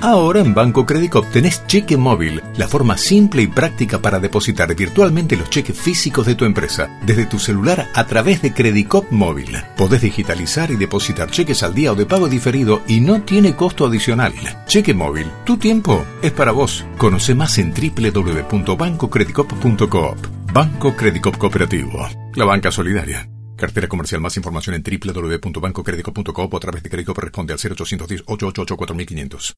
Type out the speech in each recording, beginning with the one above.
Ahora en Banco Credicop tenés cheque móvil, la forma simple y práctica para depositar virtualmente los cheques físicos de tu empresa, desde tu celular a través de Credicop Móvil. Podés digitalizar y depositar cheques al día o de pago diferido y no tiene costo adicional. Cheque móvil, tu tiempo es para vos. Conoce más en www.bancocredicop.coop. Banco Credicop Cooperativo. La banca solidaria. Cartera comercial. Más información en www.bancocredico.coop o a través de crédito responde al 0810-888-4500.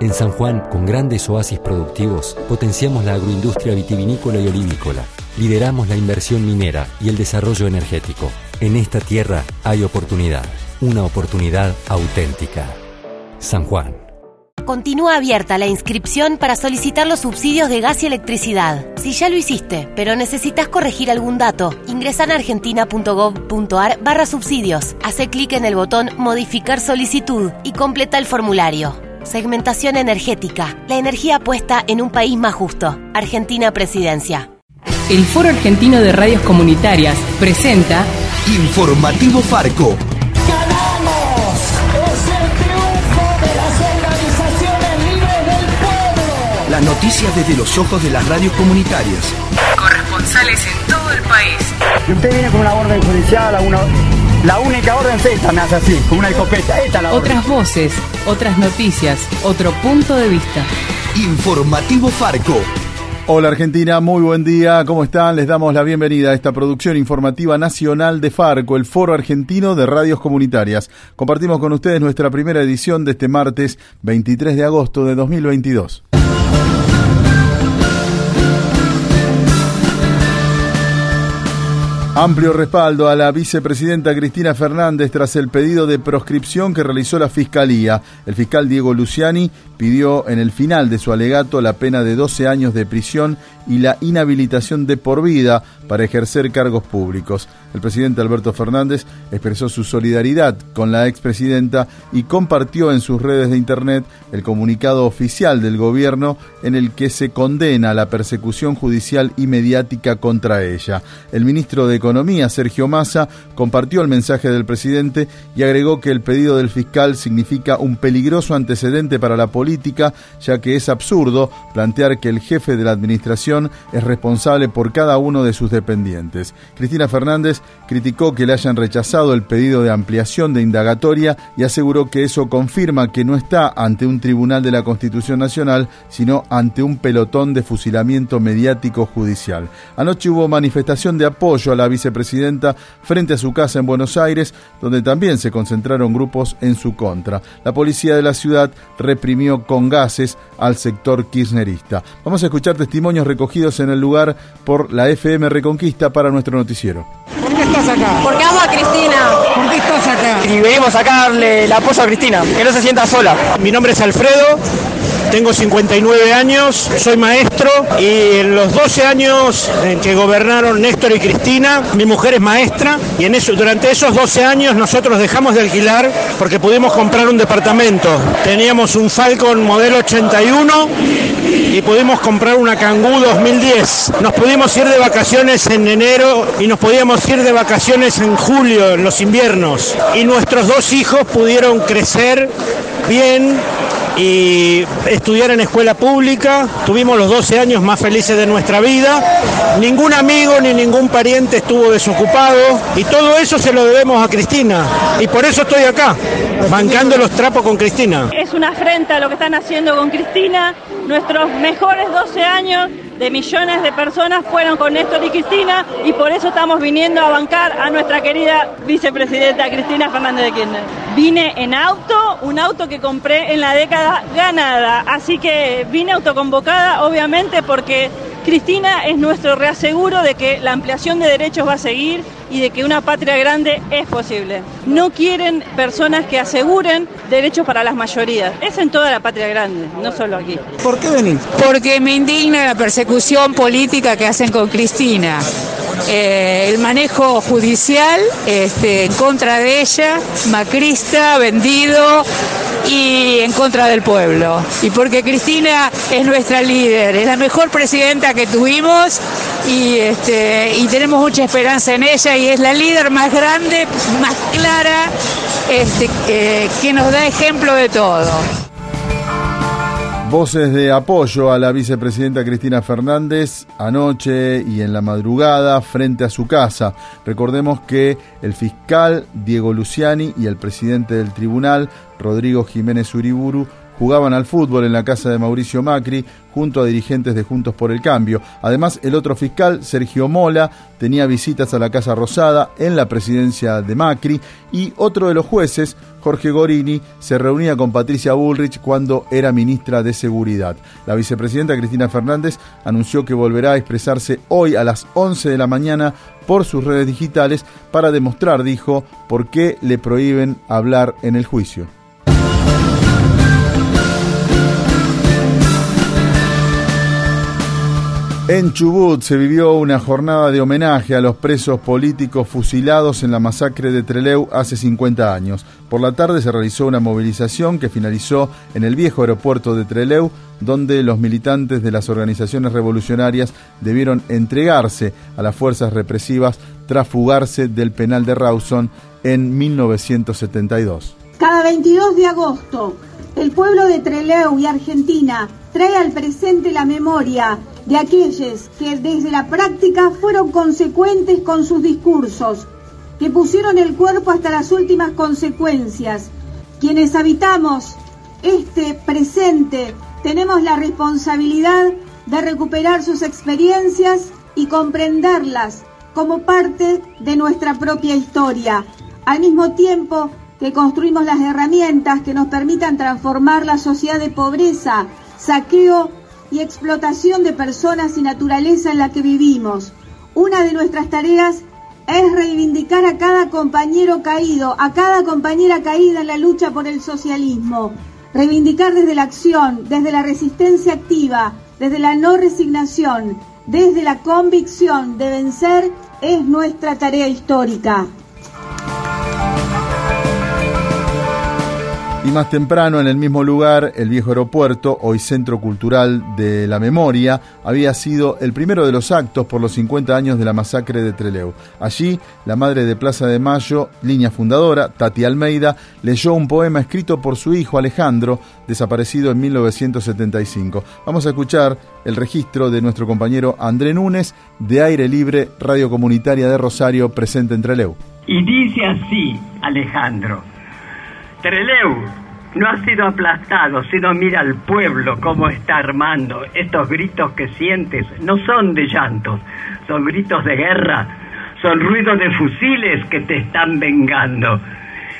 En San Juan, con grandes oasis productivos, potenciamos la agroindustria vitivinícola y olivícola. Lideramos la inversión minera y el desarrollo energético. En esta tierra hay oportunidad. Una oportunidad auténtica. San Juan. Continúa abierta la inscripción para solicitar los subsidios de gas y electricidad. Si ya lo hiciste, pero necesitas corregir algún dato, ingresa en argentina.gov.ar barra subsidios. Hace clic en el botón Modificar solicitud y completa el formulario. Segmentación energética. La energía puesta en un país más justo. Argentina Presidencia. El Foro Argentino de Radios Comunitarias presenta Informativo Farco. ¡Ganamos! ¡Es el triunfo de las organizaciones libres del pueblo! Las noticias desde los ojos de las radios comunitarias. corresponsales en todo el país. Y usted viene con una orden judicial, a una, la única orden es esta, me hace así, con una escopeta. Esta es la orden. Otras voces, otras noticias, otro punto de vista. Informativo Farco. Hola Argentina, muy buen día, ¿cómo están? Les damos la bienvenida a esta producción informativa nacional de Farco, el Foro Argentino de Radios Comunitarias. Compartimos con ustedes nuestra primera edición de este martes 23 de agosto de 2022. Amplio respaldo a la vicepresidenta Cristina Fernández tras el pedido de proscripción que realizó la Fiscalía. El fiscal Diego Luciani pidió en el final de su alegato la pena de 12 años de prisión y la inhabilitación de por vida para ejercer cargos públicos. El presidente Alberto Fernández expresó su solidaridad con la expresidenta y compartió en sus redes de internet el comunicado oficial del gobierno en el que se condena la persecución judicial y mediática contra ella. El ministro de Economía, Sergio Massa, compartió el mensaje del presidente y agregó que el pedido del fiscal significa un peligroso antecedente para la política, ya que es absurdo plantear que el jefe de la administración es responsable por cada uno de sus dependientes. Cristina Fernández criticó que le hayan rechazado el pedido de ampliación de indagatoria y aseguró que eso confirma que no está ante un tribunal de la Constitución Nacional, sino ante un pelotón de fusilamiento mediático judicial. Anoche hubo manifestación de apoyo a la vicepresidenta frente a su casa en Buenos Aires, donde también se concentraron grupos en su contra. La policía de la ciudad reprimió con gases al sector kirchnerista. Vamos a escuchar testimonios recogidos en el lugar por la FM Reconquista para nuestro noticiero. ¿Por qué estás acá? Porque amo a Cristina. ¿Por qué estás acá? Y venimos a darle el apoyo a Cristina, que no se sienta sola. Mi nombre es Alfredo, tengo 59 años, soy maestro y en los 12 años en que gobernaron Néstor y Cristina, mi mujer es maestra y en eso, durante esos 12 años nosotros dejamos de alquilar porque pudimos comprar un departamento. Teníamos un Falcon modelo 81 y pudimos comprar una Kangoo 2010. Nos pudimos ir de vacaciones en enero y nos podíamos ir de vacaciones en julio, en los inviernos. Y nuestros dos hijos pudieron crecer bien y estudiar en escuela pública. Tuvimos los 12 años más felices de nuestra vida. Ningún amigo ni ningún pariente estuvo desocupado y todo eso se lo debemos a Cristina. Y por eso estoy acá, bancando los trapos con Cristina. Es una afrenta lo que están haciendo con Cristina. Nuestros mejores 12 años de millones de personas fueron con Néstor y Cristina y por eso estamos viniendo a bancar a nuestra querida vicepresidenta Cristina Fernández de Kirchner. Vine en auto, un auto que compré en la década ganada, así que vine autoconvocada obviamente porque Cristina es nuestro reaseguro de que la ampliación de derechos va a seguir y de que una patria grande es posible. No quieren personas que aseguren derechos para las mayorías. Es en toda la patria grande, no solo aquí. ¿Por qué venís? Porque me indigna la persecución política que hacen con Cristina. Eh, el manejo judicial este, en contra de ella, macrista, vendido, y en contra del pueblo. Y porque Cristina es nuestra líder, es la mejor presidenta que tuvimos y, este, tenemos mucha esperanza en ella y es la líder más grande, más clara, este, que nos da ejemplo de todo. Voces de apoyo a la vicepresidenta Cristina Fernández anoche y en la madrugada frente a su casa. Recordemos que el fiscal Diego Luciani y el presidente del tribunal, Rodrigo Jiménez Uriburu, jugaban al fútbol en la casa de Mauricio Macri junto a dirigentes de Juntos por el Cambio. Además, el otro fiscal, Sergio Mola, tenía visitas a la Casa Rosada en la presidencia de Macri y otro de los jueces, Jorge Gorini, se reunía con Patricia Bullrich cuando era ministra de Seguridad. La vicepresidenta Cristina Fernández anunció que volverá a expresarse hoy a las 11 de la mañana por sus redes digitales para demostrar, dijo, por qué le prohíben hablar en el juicio. En Chubut se vivió una jornada de homenaje a los presos políticos fusilados en la masacre de Treleu hace 50 años. Por la tarde se realizó una movilización que finalizó en el viejo aeropuerto de Treleu, donde los militantes de las organizaciones revolucionarias debieron entregarse a las fuerzas represivas tras fugarse del penal de Rawson en 1972. Cada 22 de agosto, el pueblo de Treleu y Argentina trae al presente la memoria de aquellos que desde la práctica fueron consecuentes con sus discursos, que pusieron el cuerpo hasta las últimas consecuencias. Quienes habitamos este presente tenemos la responsabilidad de recuperar sus experiencias y comprenderlas como parte de nuestra propia historia, al mismo tiempo que construimos las herramientas que nos permitan transformar la sociedad de pobreza, saqueo y explotación de personas y naturaleza en la que vivimos. Una de nuestras tareas es reivindicar a cada compañero caído, a cada compañera caída en la lucha por el socialismo. Reivindicar desde la acción, desde la resistencia activa, desde la no resignación, desde la convicción de vencer es nuestra tarea histórica. Y más temprano, en el mismo lugar, el viejo aeropuerto, hoy Centro Cultural de la Memoria, había sido el primero de los actos por los 50 años de la masacre de Treleu. Allí, la madre de Plaza de Mayo, línea fundadora, Tati Almeida, leyó un poema escrito por su hijo Alejandro, desaparecido en 1975. Vamos a escuchar el registro de nuestro compañero André Núñez, de Aire Libre, Radio Comunitaria de Rosario, presente en Treleu. Y dice así, Alejandro. Treleu no ha sido aplastado, sino mira al pueblo cómo está armando. Estos gritos que sientes no son de llantos, son gritos de guerra, son ruidos de fusiles que te están vengando.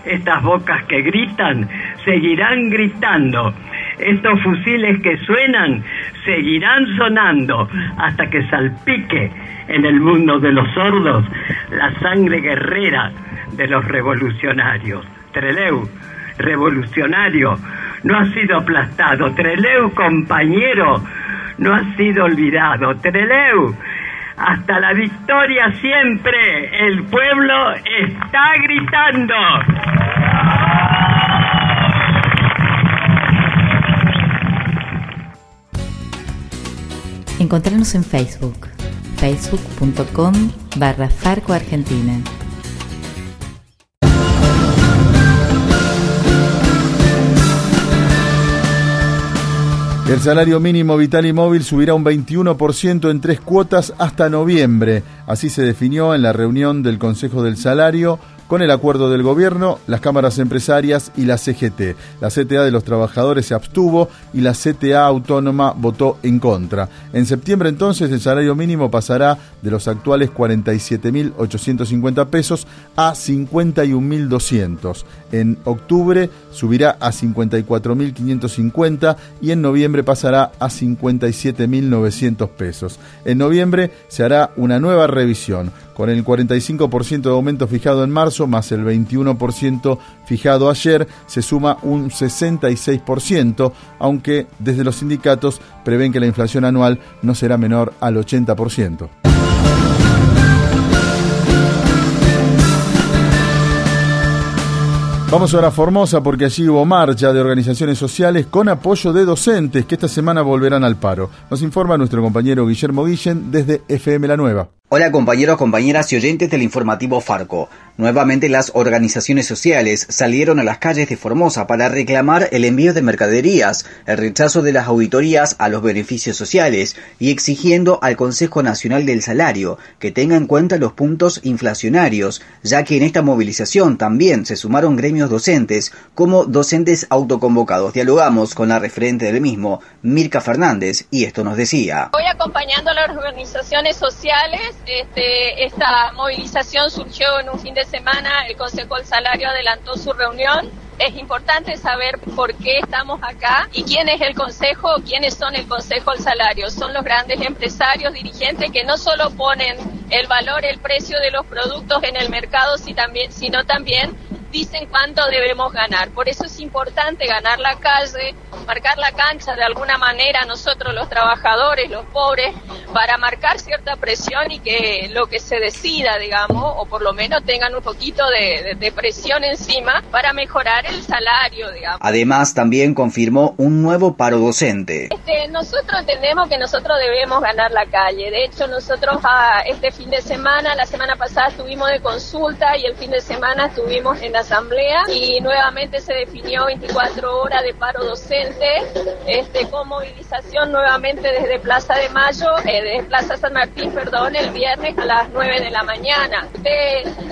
Estas bocas que gritan seguirán gritando. Estos fusiles que suenan seguirán sonando hasta que salpique en el mundo de los sordos la sangre guerrera de los revolucionarios. Treleu, revolucionario, no ha sido aplastado. Treleu, compañero, no ha sido olvidado. Treleu, hasta la victoria siempre, el pueblo está gritando. Encontrarnos en Facebook, facebook.com barra Farco Argentina. El salario mínimo vital y móvil subirá un 21% en tres cuotas hasta noviembre. Así se definió en la reunión del Consejo del Salario con el acuerdo del gobierno, las cámaras empresarias y la CGT. La CTA de los trabajadores se abstuvo y la CTA autónoma votó en contra. En septiembre entonces el salario mínimo pasará de los actuales 47.850 pesos a 51.200. En octubre subirá a 54.550 y en noviembre pasará a 57.900 pesos. En noviembre se hará una nueva revisión con el 45% de aumento fijado en marzo más el 21% fijado ayer, se suma un 66%, aunque desde los sindicatos prevén que la inflación anual no será menor al 80%. Vamos ahora a Formosa porque allí hubo marcha de organizaciones sociales con apoyo de docentes que esta semana volverán al paro. Nos informa nuestro compañero Guillermo Guillen desde FM La Nueva. Hola compañeros, compañeras y oyentes del informativo Farco. Nuevamente las organizaciones sociales salieron a las calles de Formosa para reclamar el envío de mercaderías, el rechazo de las auditorías a los beneficios sociales y exigiendo al Consejo Nacional del Salario que tenga en cuenta los puntos inflacionarios, ya que en esta movilización también se sumaron gremios docentes como docentes autoconvocados. Dialogamos con la referente del mismo, Mirka Fernández, y esto nos decía. Voy acompañando a las organizaciones sociales este, esta movilización surgió en un fin de semana, el Consejo del Salario adelantó su reunión. Es importante saber por qué estamos acá y quién es el Consejo, quiénes son el Consejo del Salario. Son los grandes empresarios, dirigentes que no solo ponen el valor, el precio de los productos en el mercado, sino también dicen cuánto debemos ganar. Por eso es importante ganar la calle, marcar la cancha de alguna manera nosotros los trabajadores, los pobres, para marcar cierta presión y que lo que se decida, digamos, o por lo menos tengan un poquito de, presión encima para mejorar el salario, digamos. Además, también confirmó un nuevo paro docente. Este, nosotros entendemos que nosotros debemos ganar la calle. De hecho, nosotros a, este fin de semana, la semana pasada estuvimos de consulta y el fin de semana estuvimos en asamblea y nuevamente se definió 24 horas de paro docente este, con movilización nuevamente desde Plaza de Mayo, eh, desde Plaza San Martín, perdón, el viernes a las 9 de la mañana.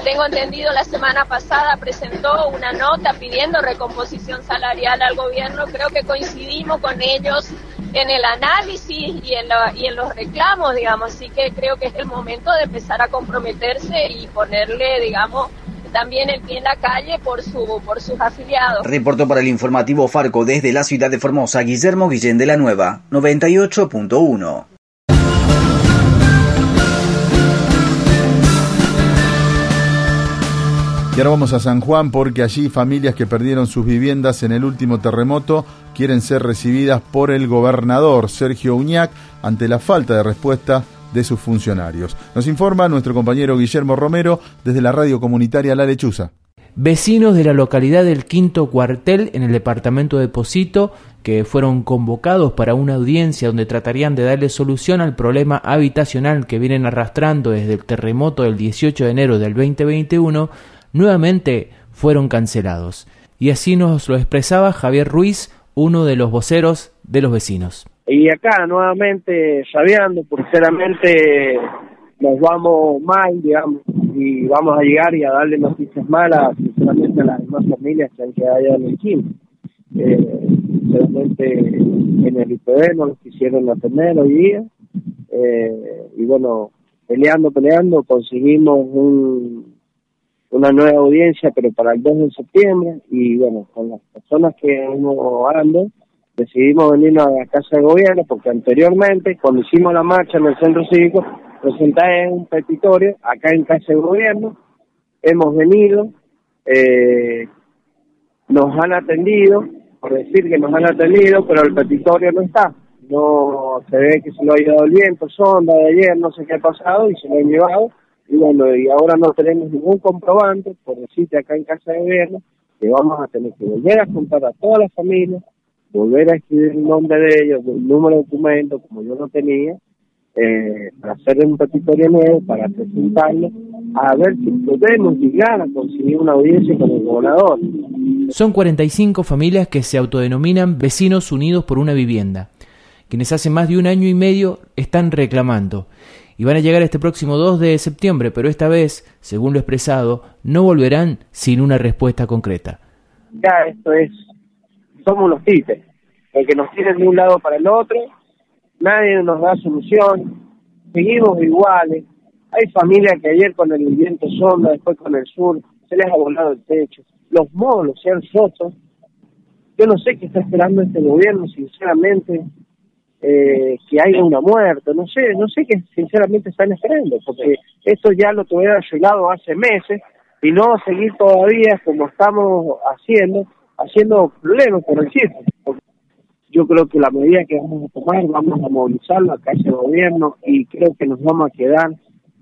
tengo entendido la semana pasada presentó una nota pidiendo recomposición salarial al gobierno, creo que coincidimos con ellos en el análisis y en, y en los reclamos, digamos, así que creo que es el momento de empezar a comprometerse y ponerle, digamos, también el pie en la calle por, su, por sus afiliados. Reportó para el informativo Farco desde la ciudad de Formosa, Guillermo Guillén de la Nueva, 98.1. Y ahora vamos a San Juan porque allí familias que perdieron sus viviendas en el último terremoto quieren ser recibidas por el gobernador Sergio Uñac ante la falta de respuesta de sus funcionarios. Nos informa nuestro compañero Guillermo Romero desde la radio comunitaria La Lechuza. Vecinos de la localidad del Quinto Cuartel en el departamento de Posito que fueron convocados para una audiencia donde tratarían de darle solución al problema habitacional que vienen arrastrando desde el terremoto del 18 de enero del 2021, nuevamente fueron cancelados. Y así nos lo expresaba Javier Ruiz, uno de los voceros de los vecinos. Y acá nuevamente sabiendo, porque nos vamos mal, digamos, y vamos a llegar y a darle noticias malas, sinceramente, a las demás familias que han quedado allá en el Kim. Eh, sinceramente, en el IPB no los quisieron atender hoy día. Eh, y bueno, peleando, peleando, conseguimos un, una nueva audiencia, pero para el 2 de septiembre. Y bueno, con las personas que hemos hablando, decidimos venirnos a la Casa de Gobierno porque anteriormente, cuando hicimos la marcha en el Centro Cívico, presenté un petitorio acá en Casa de Gobierno, hemos venido, eh, nos han atendido, por decir que nos han atendido, pero el petitorio no está. No se ve que se lo ha llevado el viento, sonda de ayer, no sé qué ha pasado y se lo han llevado. Y bueno, y ahora no tenemos ningún comprobante, por decirte acá en Casa de Gobierno, que vamos a tener que volver a juntar a todas las familias, volver a escribir el nombre de ellos, el número de documento, como yo no tenía, eh, para hacer un petitorio nuevo, para presentarlo, a ver si podemos llegar a conseguir una audiencia con el gobernador. Son 45 familias que se autodenominan vecinos unidos por una vivienda, quienes hace más de un año y medio están reclamando y van a llegar este próximo 2 de septiembre, pero esta vez, según lo expresado, no volverán sin una respuesta concreta. Ya esto es somos los títeres, que nos tienen de un lado para el otro, nadie nos da solución, seguimos iguales. Hay familias que ayer con el viento sonda, después con el sur, se les ha volado el techo, los módulos se han roto. Yo no sé qué está esperando este gobierno, sinceramente, eh, que haya una muerte, no sé, no sé qué sinceramente están esperando, porque esto ya lo tuvieron ayudado hace meses y no seguir todavía como estamos haciendo, haciendo problemas, por decir. Yo creo que la medida que vamos a tomar, vamos a movilizarlo acá ese gobierno y creo que nos vamos a quedar,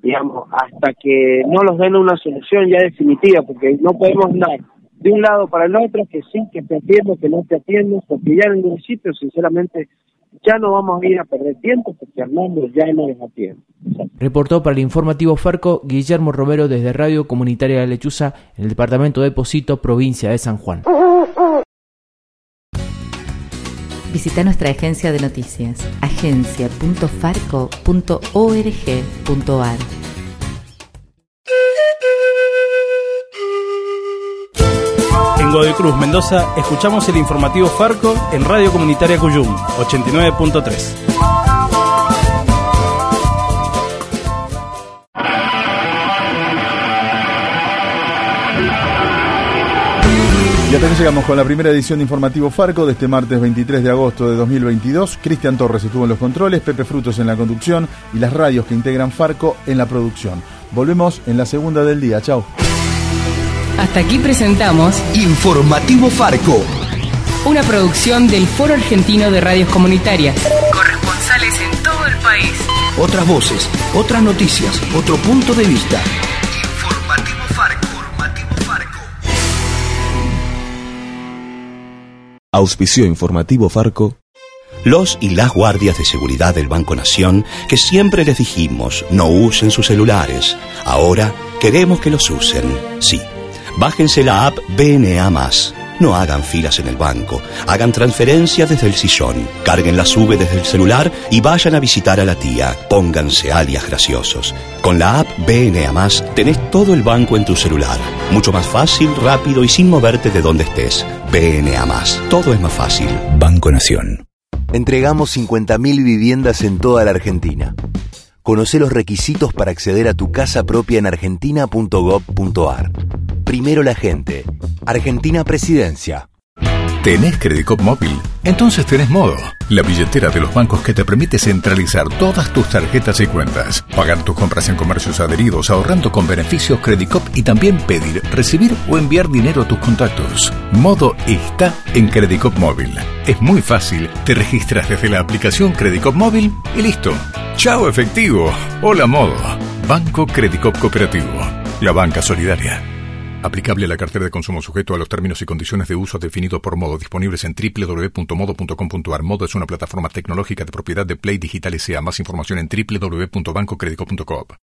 digamos, hasta que no nos den una solución ya definitiva, porque no podemos andar de un lado para el otro, que sí, que te atiendo, que no te atiendo, porque ya en el municipio, sinceramente, ya no vamos a ir a perder tiempo porque Armando ya no nos atiende. Reportó para el informativo Farco Guillermo Romero desde Radio Comunitaria de Lechuza en el departamento de Posito, provincia de San Juan. Visita nuestra agencia de noticias, agencia.farco.org.ar. En Godoy Cruz, Mendoza, escuchamos el informativo Farco en Radio Comunitaria Cuyum, 89.3. Y hasta aquí llegamos con la primera edición de Informativo Farco de este martes 23 de agosto de 2022. Cristian Torres estuvo en los controles, Pepe Frutos en la conducción y las radios que integran Farco en la producción. Volvemos en la segunda del día. Chao. Hasta aquí presentamos Informativo Farco. Una producción del Foro Argentino de Radios Comunitarias. Corresponsales en todo el país. Otras voces, otras noticias, otro punto de vista. Informativo Farco. Auspicio informativo Farco. Los y las guardias de seguridad del Banco Nación, que siempre les dijimos no usen sus celulares, ahora queremos que los usen. Sí, bájense la app BNA. No hagan filas en el banco, hagan transferencias desde el sillón, carguen la sube desde el celular y vayan a visitar a la tía. Pónganse alias graciosos. Con la app BNA tenés todo el banco en tu celular. Mucho más fácil, rápido y sin moverte de donde estés. BNA Todo es más fácil. Banco Nación. Entregamos 50.000 viviendas en toda la Argentina. Conoce los requisitos para acceder a tu casa propia en argentina.gov.ar. Primero la gente. Argentina Presidencia. ¿Tenés Credicop móvil? Entonces tenés Modo, la billetera de los bancos que te permite centralizar todas tus tarjetas y cuentas, pagar tus compras en comercios adheridos, ahorrando con beneficios Credicop y también pedir, recibir o enviar dinero a tus contactos. Modo está en Credicop móvil. Es muy fácil, te registras desde la aplicación Credicop móvil y listo. ¡Chao efectivo! Hola Modo. Banco Credicop Cooperativo. La banca solidaria. Aplicable a la cartera de consumo sujeto a los términos y condiciones de uso definidos por modo disponibles en www.modo.com.ar. Modo es una plataforma tecnológica de propiedad de Play Digital S.A. Más información en www.bancocredico.com.